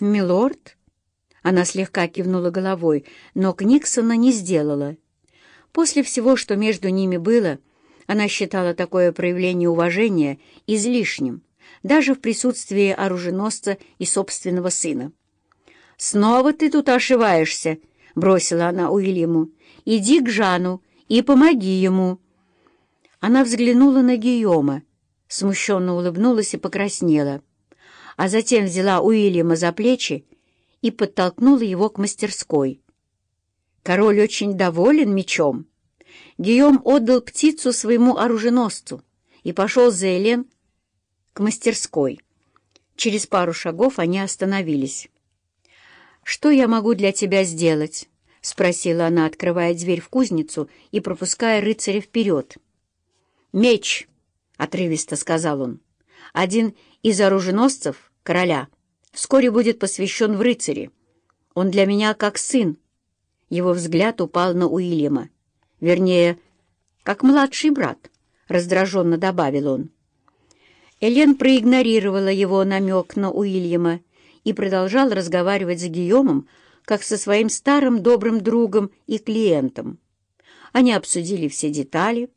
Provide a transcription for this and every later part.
«Милорд?» Она слегка кивнула головой, но Книксона не сделала. После всего, что между ними было, она считала такое проявление уважения излишним, даже в присутствии оруженосца и собственного сына. «Снова ты тут ошиваешься», — бросила она Уильяму. «Иди к Жану и помоги ему». Она взглянула на Гийома, смущенно улыбнулась и покраснела, а затем взяла Уильяма за плечи и подтолкнула его к мастерской. Король очень доволен мечом. Гийом отдал птицу своему оруженосцу и пошел за Элен к мастерской. Через пару шагов они остановились. «Что я могу для тебя сделать?» — спросила она, открывая дверь в кузницу и пропуская рыцаря вперед. «Меч!» — отрывисто сказал он. «Один из оруженосцев, короля, вскоре будет посвящен в рыцари. Он для меня как сын». Его взгляд упал на Уильяма. Вернее, как младший брат, — раздраженно добавил он. Элен проигнорировала его намек на Уильяма и продолжал разговаривать с Гийомом, как со своим старым добрым другом и клиентом. Они обсудили все детали,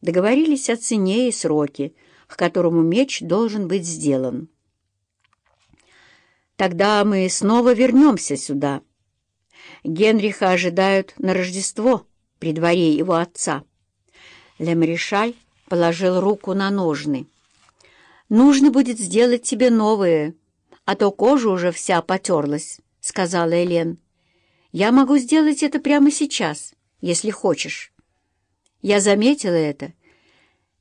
договорились о цене и сроке, к которому меч должен быть сделан. «Тогда мы снова вернемся сюда. Генриха ожидают на Рождество при дворе его отца». Лемаришаль положил руку на ножны. «Нужно будет сделать тебе новые, а то кожа уже вся потерлась», — сказала Элен. «Я могу сделать это прямо сейчас, если хочешь». Я заметила это.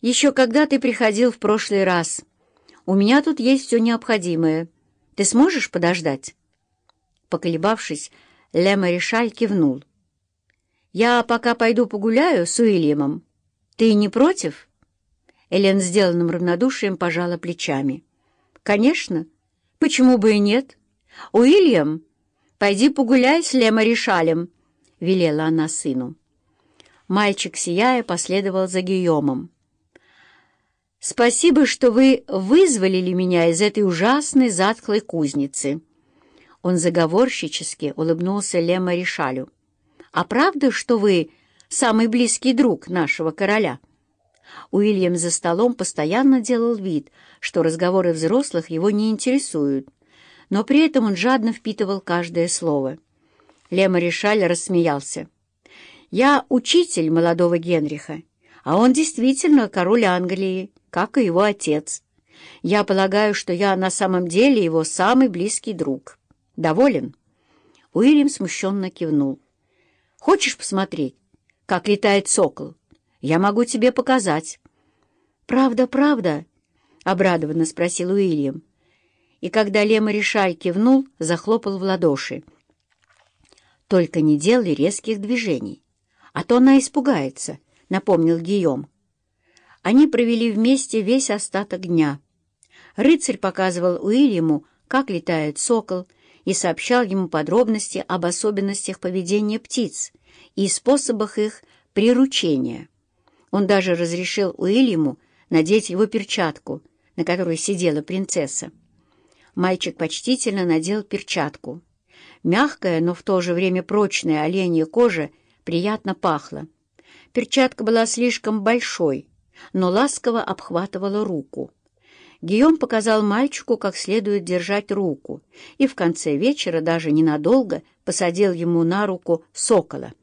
Еще когда ты приходил в прошлый раз. У меня тут есть все необходимое. Ты сможешь подождать?» Поколебавшись, Ле Маришаль кивнул. «Я пока пойду погуляю с Уильямом. Ты не против?» Элен сделанным равнодушием пожала плечами. «Конечно. Почему бы и нет? Уильям, пойди погуляй с Ле Маришалем», — велела она сыну. Мальчик, сияя, последовал за Гийомом. «Спасибо, что вы вызволили меня из этой ужасной затхлой кузницы». Он заговорщически улыбнулся Лема Ришалю. «А правда, что вы самый близкий друг нашего короля?» Уильям за столом постоянно делал вид, что разговоры взрослых его не интересуют, но при этом он жадно впитывал каждое слово. Лема Ришаль рассмеялся. Я учитель молодого Генриха, а он действительно король Англии, как и его отец. Я полагаю, что я на самом деле его самый близкий друг. Доволен?» Уильям смущенно кивнул. «Хочешь посмотреть, как летает сокол? Я могу тебе показать». «Правда, правда?» — обрадованно спросил Уильям. И когда Лема Решаль кивнул, захлопал в ладоши. «Только не делай резких движений а то она испугается», — напомнил Гийом. Они провели вместе весь остаток дня. Рыцарь показывал Уильяму, как летает сокол, и сообщал ему подробности об особенностях поведения птиц и способах их приручения. Он даже разрешил Уильяму надеть его перчатку, на которой сидела принцесса. Мальчик почтительно надел перчатку. Мягкая, но в то же время прочная оленья кожа приятно пахло. Перчатка была слишком большой, но ласково обхватывала руку. Гийом показал мальчику, как следует держать руку, и в конце вечера даже ненадолго посадил ему на руку сокола —